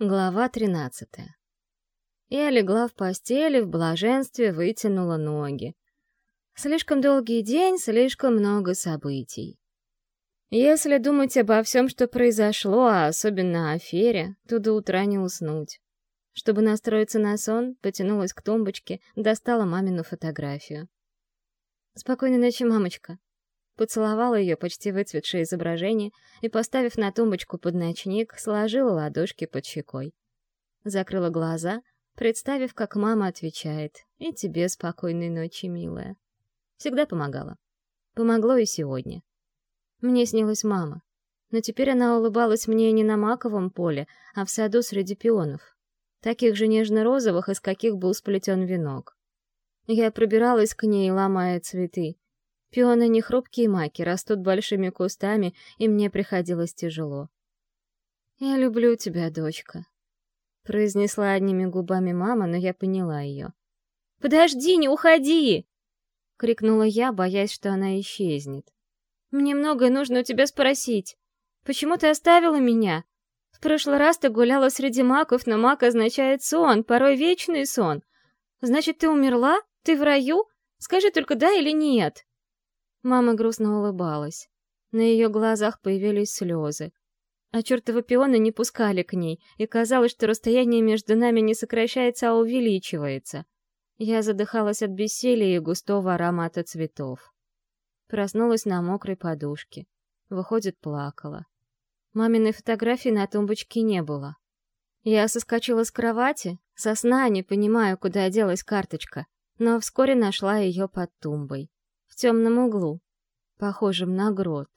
Глава 13. Я легла в постели, в блаженстве вытянула ноги. Слишком долгий день, слишком много событий. Если думать обо всем, что произошло, а особенно о афере, то до утра не уснуть. Чтобы настроиться на сон, потянулась к тумбочке, достала мамину фотографию. «Спокойной ночи, мамочка», поцеловала ее почти выцветшее изображение и, поставив на тумбочку под ночник, сложила ладошки под щекой. Закрыла глаза, представив, как мама отвечает «И тебе спокойной ночи, милая». Всегда помогала. Помогло и сегодня. Мне снилась мама, но теперь она улыбалась мне не на маковом поле, а в саду среди пионов, таких же нежно-розовых, из каких был сплетен венок. Я пробиралась к ней, ломая цветы, Пионы не хрупкие маки, растут большими кустами, и мне приходилось тяжело. «Я люблю тебя, дочка», — произнесла одними губами мама, но я поняла ее. «Подожди, не уходи!» — крикнула я, боясь, что она исчезнет. «Мне многое нужно у тебя спросить. Почему ты оставила меня? В прошлый раз ты гуляла среди маков, но мак означает сон, порой вечный сон. Значит, ты умерла? Ты в раю? Скажи только да или нет?» Мама грустно улыбалась. На ее глазах появились слезы. А чертовы пионы не пускали к ней, и казалось, что расстояние между нами не сокращается, а увеличивается. Я задыхалась от бессилия и густого аромата цветов. Проснулась на мокрой подушке. Выходит, плакала. Маминой фотографии на тумбочке не было. Я соскочила с кровати, со сна не понимаю, куда делась карточка, но вскоре нашла ее под тумбой в темном углу, похожем на грот.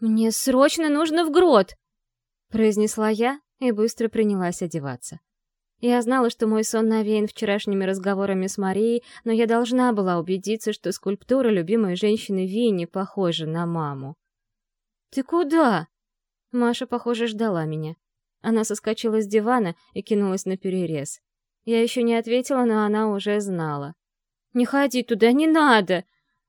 «Мне срочно нужно в грот!» — произнесла я и быстро принялась одеваться. Я знала, что мой сон навеян вчерашними разговорами с Марией, но я должна была убедиться, что скульптура любимой женщины Ви похожа на маму. «Ты куда?» Маша, похоже, ждала меня. Она соскочила с дивана и кинулась на перерез. Я еще не ответила, но она уже знала. «Не ходи туда, не надо!»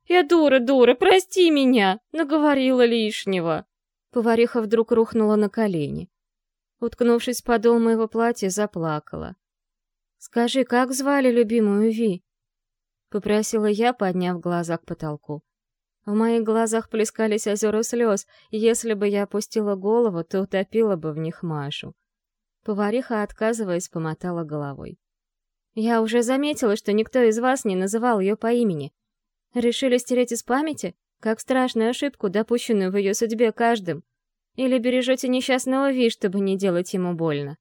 «Я дура, дура, прости меня!» Наговорила лишнего. Повариха вдруг рухнула на колени. Уткнувшись подол моего платья, заплакала. «Скажи, как звали любимую Ви?» Попросила я, подняв глаза к потолку. В моих глазах плескались озера слез, и если бы я опустила голову, то утопила бы в них Машу. Повариха, отказываясь, помотала головой. «Я уже заметила, что никто из вас не называл ее по имени. Решили стереть из памяти, как страшную ошибку, допущенную в ее судьбе каждым? Или бережете несчастного Ви, чтобы не делать ему больно?»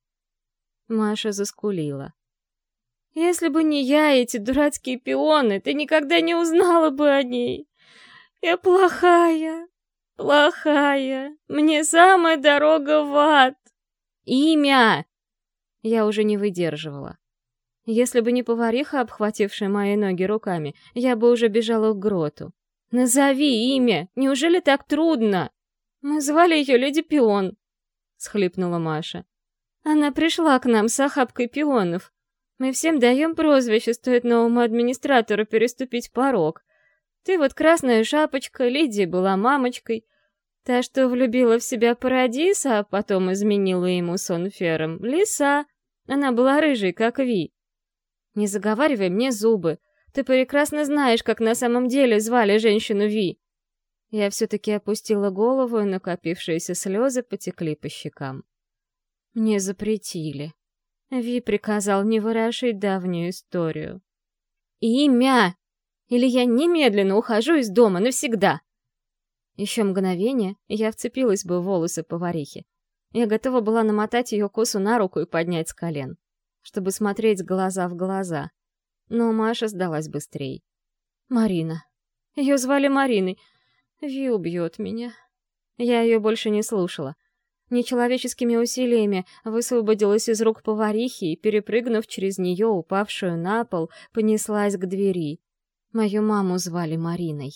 Маша заскулила. «Если бы не я, эти дурацкие пионы, ты никогда не узнала бы о ней. Я плохая, плохая. Мне самая дорога в ад. Имя!» Я уже не выдерживала. Если бы не повариха, обхватившая мои ноги руками, я бы уже бежала к гроту. «Назови имя! Неужели так трудно?» «Мы звали ее Леди Пион», — схлипнула Маша. «Она пришла к нам с охапкой пионов. Мы всем даем прозвище, стоит новому администратору переступить порог. Ты вот красная шапочка, Лидия была мамочкой. Та, что влюбила в себя Парадиса, а потом изменила ему сон фером, лиса. Она была рыжей, как Ви. Не заговаривай мне зубы. Ты прекрасно знаешь, как на самом деле звали женщину Ви. Я все-таки опустила голову, и накопившиеся слезы потекли по щекам. Мне запретили. Ви приказал не ворошить давнюю историю. «Имя! Или я немедленно ухожу из дома навсегда!» Еще мгновение, я вцепилась бы в волосы поварихи. Я готова была намотать ее косу на руку и поднять с колен чтобы смотреть глаза в глаза. Но Маша сдалась быстрей. «Марина. Ее звали Мариной. Ви убьет меня». Я ее больше не слушала. Нечеловеческими усилиями высвободилась из рук поварихи и, перепрыгнув через нее, упавшую на пол, понеслась к двери. Мою маму звали Мариной.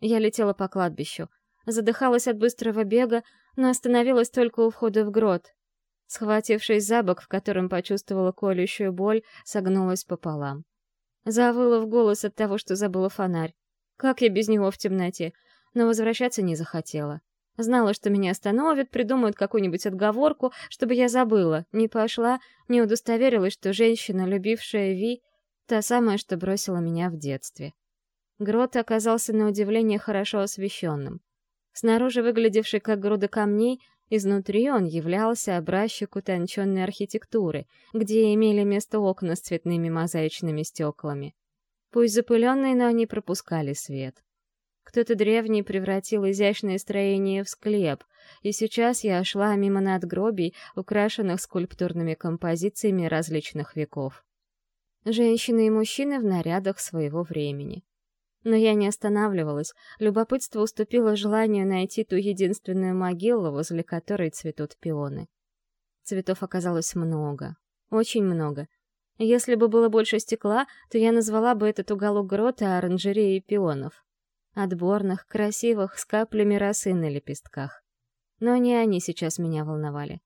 Я летела по кладбищу. Задыхалась от быстрого бега, но остановилась только у входа в грот. Схватившись за бок, в котором почувствовала колющую боль, согнулась пополам. Завыла в голос от того, что забыла фонарь. Как я без него в темноте? Но возвращаться не захотела. Знала, что меня остановят, придумают какую-нибудь отговорку, чтобы я забыла, не пошла, не удостоверилась, что женщина, любившая Ви, та самая, что бросила меня в детстве. Грот оказался на удивление хорошо освещенным. Снаружи выглядевший как груда камней, изнутри он являлся образчик утонченной архитектуры, где имели место окна с цветными мозаичными стеклами. Пусть запыленные, но они пропускали свет. Кто-то древний превратил изящное строение в склеп, и сейчас я шла мимо надгробий, украшенных скульптурными композициями различных веков. Женщины и мужчины в нарядах своего времени. Но я не останавливалась, любопытство уступило желанию найти ту единственную могилу, возле которой цветут пионы. Цветов оказалось много, очень много. Если бы было больше стекла, то я назвала бы этот уголок грота оранжереей пионов отборных, красивых, с каплями росы на лепестках. Но не они сейчас меня волновали.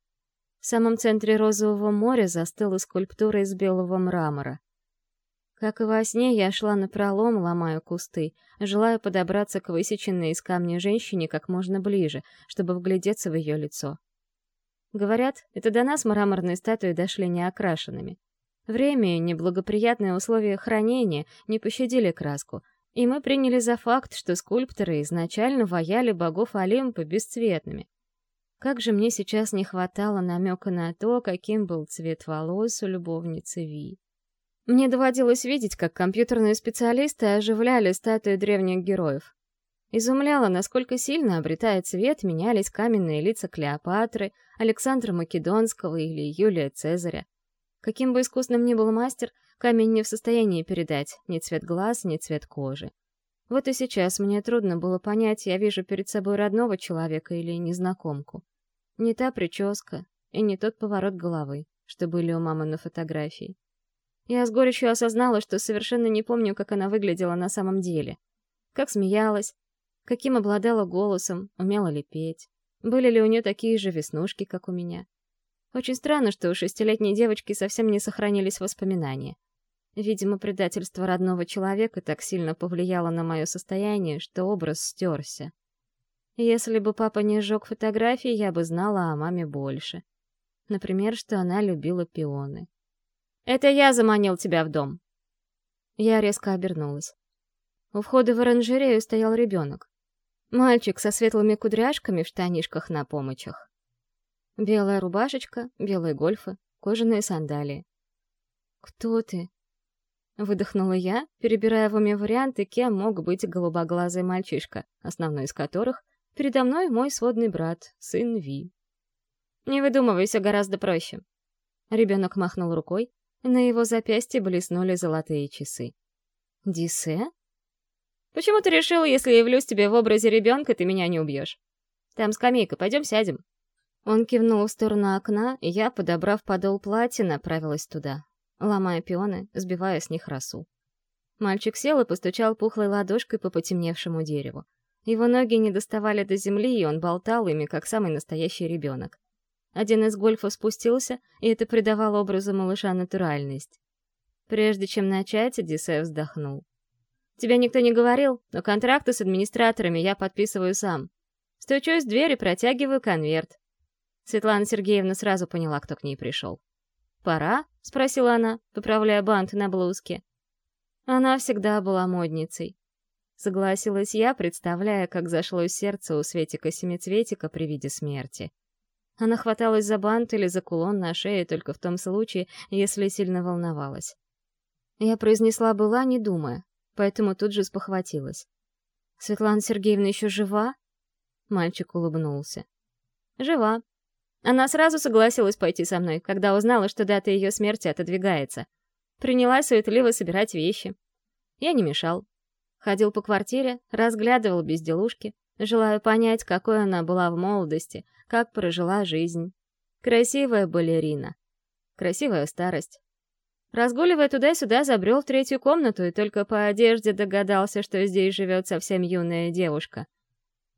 В самом центре розового моря застыла скульптура из белого мрамора. Как и во сне, я шла напролом, ломая кусты, желая подобраться к высеченной из камня женщине как можно ближе, чтобы вглядеться в ее лицо. Говорят, это до нас мраморные статуи дошли неокрашенными. Время и неблагоприятные условия хранения не пощадили краску, и мы приняли за факт, что скульпторы изначально ваяли богов Олимпа бесцветными. Как же мне сейчас не хватало намека на то, каким был цвет волос у любовницы Ви. Мне доводилось видеть, как компьютерные специалисты оживляли статуи древних героев. Изумляло, насколько сильно, обретая цвет, менялись каменные лица Клеопатры, Александра Македонского или Юлия Цезаря. Каким бы искусным ни был мастер, камень не в состоянии передать ни цвет глаз, ни цвет кожи. Вот и сейчас мне трудно было понять, я вижу перед собой родного человека или незнакомку. Не та прическа и не тот поворот головы, что были у мамы на фотографии. Я с горечью осознала, что совершенно не помню, как она выглядела на самом деле. Как смеялась, каким обладала голосом, умела ли петь. Были ли у нее такие же веснушки, как у меня. Очень странно, что у шестилетней девочки совсем не сохранились воспоминания. Видимо, предательство родного человека так сильно повлияло на мое состояние, что образ стерся. Если бы папа не сжег фотографии, я бы знала о маме больше. Например, что она любила пионы. «Это я заманил тебя в дом!» Я резко обернулась. У входа в оранжерею стоял ребенок. Мальчик со светлыми кудряшками в штанишках на помочах. Белая рубашечка, белые гольфы, кожаные сандалии. «Кто ты?» Выдохнула я, перебирая в уме варианты, кем мог быть голубоглазый мальчишка, основной из которых — передо мной мой сводный брат, сын Ви. «Не выдумывай, все гораздо проще». Ребенок махнул рукой, на его запястье блеснули золотые часы. «Дисе?» «Почему ты решил, если я явлюсь тебе в образе ребенка, ты меня не убьешь? Там скамейка, пойдем сядем». Он кивнул в сторону окна, и я, подобрав подол платья, направилась туда, ломая пионы, сбивая с них росу. Мальчик сел и постучал пухлой ладошкой по потемневшему дереву. Его ноги не доставали до земли, и он болтал ими, как самый настоящий ребенок. Один из гольфов спустился, и это придавало образу малыша натуральность. Прежде чем начать, Одиссей вздохнул. «Тебе никто не говорил, но контракты с администраторами я подписываю сам. Стучусь в дверь и протягиваю конверт. Светлана Сергеевна сразу поняла, кто к ней пришел. «Пора?» — спросила она, поправляя бант на блузке. Она всегда была модницей. Согласилась я, представляя, как зашло сердце у Светика-семицветика при виде смерти. Она хваталась за бант или за кулон на шее только в том случае, если сильно волновалась. Я произнесла «была», не думая, поэтому тут же спохватилась. «Светлана Сергеевна еще жива?» Мальчик улыбнулся. «Жива», она сразу согласилась пойти со мной, когда узнала, что дата ее смерти отодвигается. Принялась суетливо собирать вещи. Я не мешал. Ходил по квартире, разглядывал безделушки, желая понять, какой она была в молодости, как прожила жизнь. Красивая балерина. Красивая старость. Разгуливая туда-сюда, забрел в третью комнату и только по одежде догадался, что здесь живет совсем юная девушка —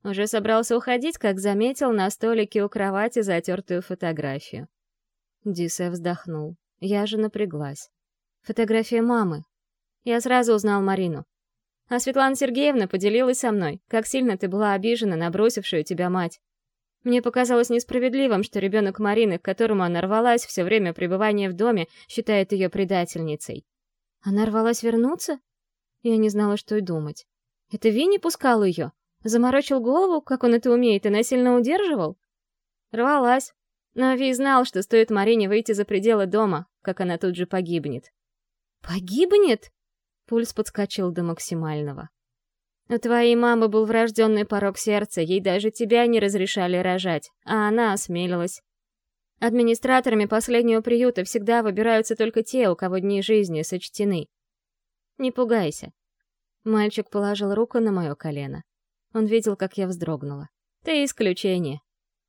уже собрался уходить, как заметил на столике у кровати затертую фотографию. Дисе вздохнул. Я же напряглась. Фотография мамы. Я сразу узнал Марину. А Светлана Сергеевна поделилась со мной, как сильно ты была обижена на бросившую тебя мать. Мне показалось несправедливым, что ребенок Марины, к которому она рвалась все время пребывания в доме, считает ее предательницей. Она рвалась вернуться? Я не знала, что и думать. Это Винни пускал ее? Заморочил голову, как он это умеет, и насильно удерживал? Рвалась. Но Ви знал, что стоит Марине выйти за пределы дома, как она тут же погибнет. «Погибнет?» Пульс подскочил до максимального. У твоей мамы был врожденный порог сердца, ей даже тебя не разрешали рожать, а она осмелилась. Администраторами последнего приюта всегда выбираются только те, у кого дни жизни сочтены. Не пугайся. Мальчик положил руку на мое колено. Он видел, как я вздрогнула. Ты исключение.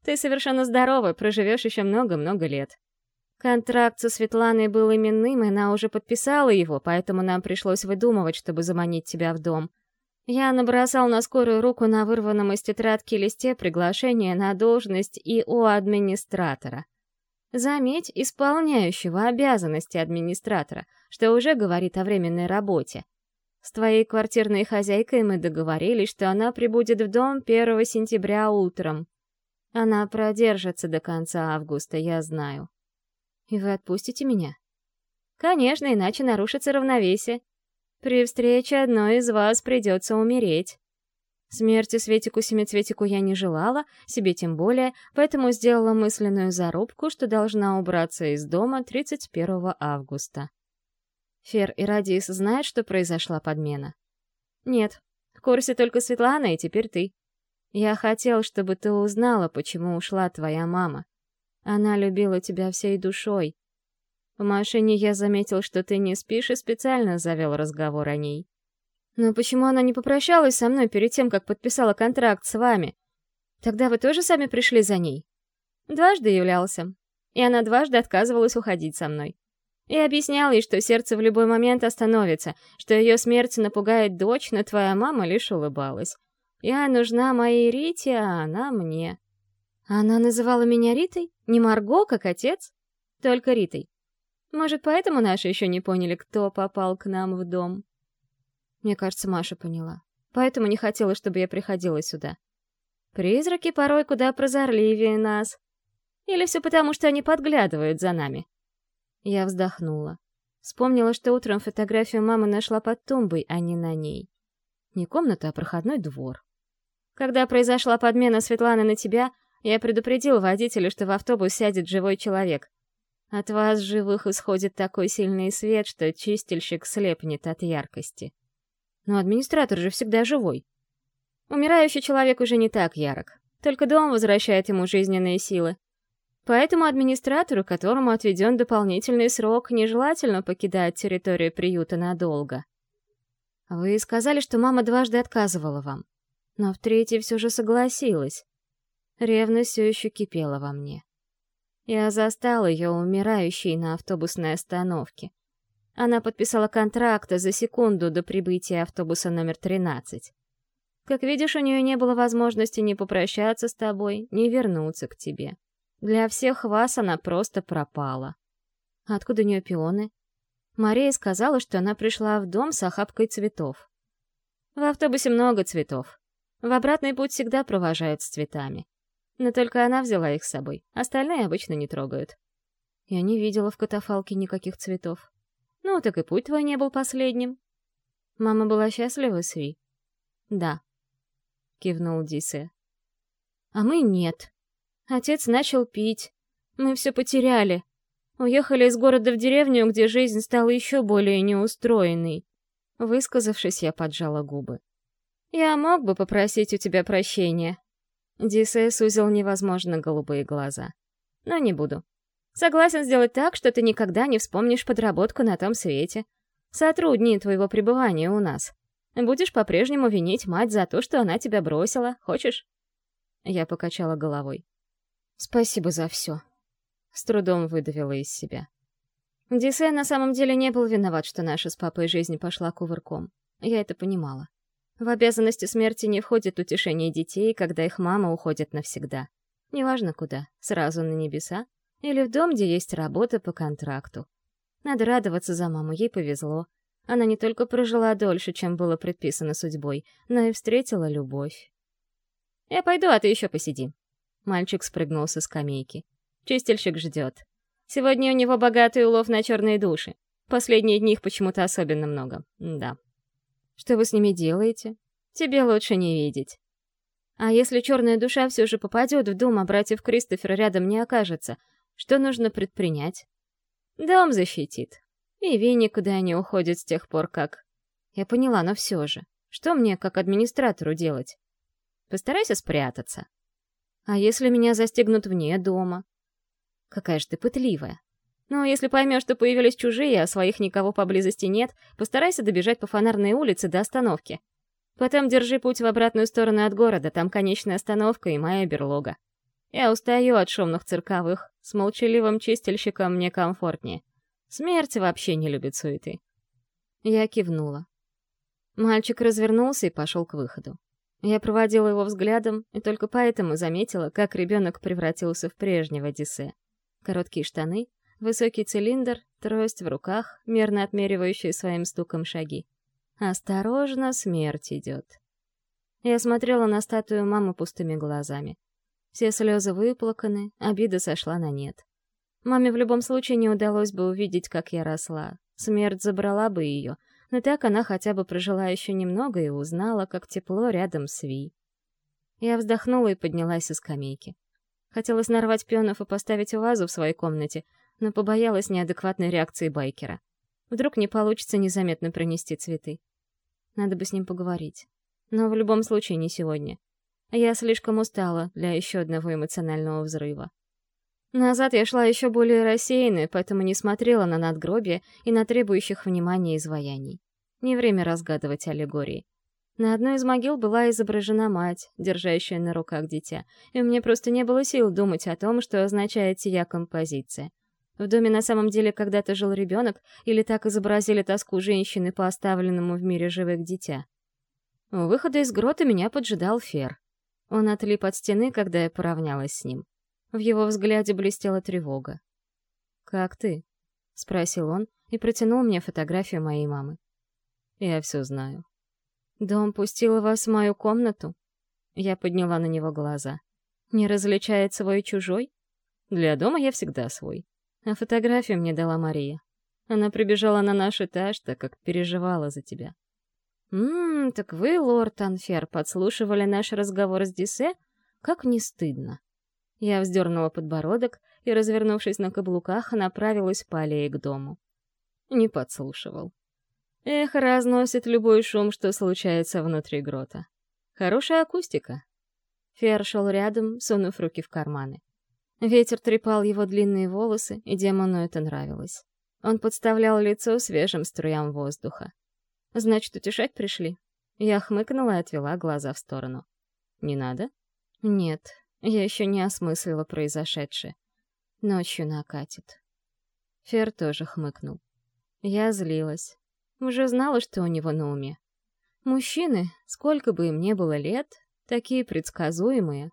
Ты совершенно здоровый, проживешь еще много-много лет. Контракт со Светланой был именным, и она уже подписала его, поэтому нам пришлось выдумывать, чтобы заманить тебя в дом — я набросал на скорую руку на вырванном из тетрадки листе приглашение на должность ИО администратора. Заметь, исполняющего обязанности администратора, что уже говорит о временной работе. С твоей квартирной хозяйкой мы договорились, что она прибудет в дом 1 сентября утром. Она продержится до конца августа, я знаю. И вы отпустите меня? Конечно, иначе нарушится равновесие, при встрече одной из вас придется умереть. Смерти Светику-семицветику я не желала, себе тем более, поэтому сделала мысленную зарубку, что должна убраться из дома 31 августа. Фер и Радис знают, что произошла подмена? Нет, в курсе только Светлана и теперь ты. Я хотел, чтобы ты узнала, почему ушла твоя мама. Она любила тебя всей душой, в машине я заметил, что ты не спишь, и специально завел разговор о ней. Но почему она не попрощалась со мной перед тем, как подписала контракт с вами? Тогда вы тоже сами пришли за ней? Дважды являлся. И она дважды отказывалась уходить со мной. И объяснял ей, что сердце в любой момент остановится, что ее смерть напугает дочь, но твоя мама лишь улыбалась. Я нужна моей Рите, а она мне. Она называла меня Ритой? Не Марго, как отец? Только Ритой. Может, поэтому наши еще не поняли, кто попал к нам в дом? Мне кажется, Маша поняла. Поэтому не хотела, чтобы я приходила сюда. Призраки порой куда прозорливее нас. Или все потому, что они подглядывают за нами? Я вздохнула. Вспомнила, что утром фотографию мамы нашла под тумбой, а не на ней. Не комната, а проходной двор. Когда произошла подмена Светланы на тебя, я предупредил водителя, что в автобус сядет живой человек. От вас, живых, исходит такой сильный свет, что чистильщик слепнет от яркости. Но администратор же всегда живой. Умирающий человек уже не так ярок. Только дом возвращает ему жизненные силы. Поэтому администратору, которому отведен дополнительный срок, нежелательно покидать территорию приюта надолго. Вы сказали, что мама дважды отказывала вам. Но в третий все же согласилась. Ревность все еще кипела во мне. Я застал ее умирающей на автобусной остановке. Она подписала контракт за секунду до прибытия автобуса номер 13. Как видишь, у нее не было возможности ни попрощаться с тобой, ни вернуться к тебе. Для всех вас она просто пропала. Откуда у нее пионы? Мария сказала, что она пришла в дом с охапкой цветов. В автобусе много цветов. В обратный путь всегда провожают с цветами. Но только она взяла их с собой, остальные обычно не трогают. Я не видела в катафалке никаких цветов. Ну, так и путь твой не был последним. Мама была счастлива с Ви? Да, кивнул Дисе. А мы нет. Отец начал пить. Мы все потеряли. Уехали из города в деревню, где жизнь стала еще более неустроенной. Высказавшись, я поджала губы. Я мог бы попросить у тебя прощения, Дисей сузил невозможно голубые глаза. Но не буду. Согласен сделать так, что ты никогда не вспомнишь подработку на том свете. Сотру дни твоего пребывания у нас. Будешь по-прежнему винить мать за то, что она тебя бросила. Хочешь?» Я покачала головой. «Спасибо за все». С трудом выдавила из себя. Дисей на самом деле не был виноват, что наша с папой жизнь пошла кувырком. Я это понимала. В обязанности смерти не входит утешение детей, когда их мама уходит навсегда. Неважно куда, сразу на небеса или в дом, где есть работа по контракту. Надо радоваться за маму, ей повезло. она не только прожила дольше, чем было предписано судьбой, но и встретила любовь. «Я пойду, а ты еще посиди». Мальчик спрыгнул со скамейки. Чистильщик ждет. Сегодня у него богатый улов на черные души. Последние дни их почему-то особенно много. Да. Что вы с ними делаете? Тебе лучше не видеть. А если черная душа все же попадет в дом, а братьев Кристофера рядом не окажется, что нужно предпринять? Дом защитит. И Ви никуда не уходит с тех пор, как... Я поняла, но все же. Что мне, как администратору, делать? Постарайся спрятаться. А если меня застегнут вне дома? Какая же ты пытливая. Но если поймешь, что появились чужие, а своих никого поблизости нет, постарайся добежать по фонарной улице до остановки. Потом держи путь в обратную сторону от города, там конечная остановка и моя берлога. Я устаю от шумных цирковых, с молчаливым чистильщиком мне комфортнее. Смерть вообще не любит суеты. Я кивнула. Мальчик развернулся и пошел к выходу. Я проводила его взглядом и только поэтому заметила, как ребенок превратился в прежнего Диссе. Короткие штаны, высокий цилиндр, трость в руках, мерно отмеривающий своим стуком шаги. Осторожно, смерть идет. Я смотрела на статую мамы пустыми глазами. Все слезы выплаканы, обида сошла на нет. Маме в любом случае не удалось бы увидеть, как я росла. Смерть забрала бы ее, но так она хотя бы прожила еще немного и узнала, как тепло рядом с Ви. Я вздохнула и поднялась со скамейки. Хотелось нарвать пионов и поставить вазу в своей комнате, но побоялась неадекватной реакции байкера. Вдруг не получится незаметно пронести цветы. Надо бы с ним поговорить. Но в любом случае не сегодня. Я слишком устала для еще одного эмоционального взрыва. Назад я шла еще более рассеянной, поэтому не смотрела на надгробие и на требующих внимания изваяний. Не время разгадывать аллегории. На одной из могил была изображена мать, держащая на руках дитя, и мне просто не было сил думать о том, что означает сия композиция — в доме на самом деле когда-то жил ребенок, или так изобразили тоску женщины по оставленному в мире живых дитя. У выхода из грота меня поджидал Фер. Он отлип от стены, когда я поравнялась с ним. В его взгляде блестела тревога. «Как ты?» — спросил он и протянул мне фотографию моей мамы. «Я все знаю». «Дом пустил вас в мою комнату?» Я подняла на него глаза. «Не различает свой чужой?» «Для дома я всегда свой», а фотографию мне дала Мария. Она прибежала на наш этаж, так как переживала за тебя. «Ммм, так вы, лорд Анфер, подслушивали наш разговор с Дисе? Как не стыдно!» Я вздернула подбородок и, развернувшись на каблуках, направилась по аллее к дому. Не подслушивал. Эх, разносит любой шум, что случается внутри грота. Хорошая акустика. Фер шел рядом, сунув руки в карманы. Ветер трепал его длинные волосы, и демону это нравилось. Он подставлял лицо свежим струям воздуха. «Значит, утешать пришли?» Я хмыкнула и отвела глаза в сторону. «Не надо?» «Нет, я еще не осмыслила произошедшее. Ночью накатит». Фер тоже хмыкнул. Я злилась. Уже знала, что у него на уме. Мужчины, сколько бы им ни было лет, такие предсказуемые,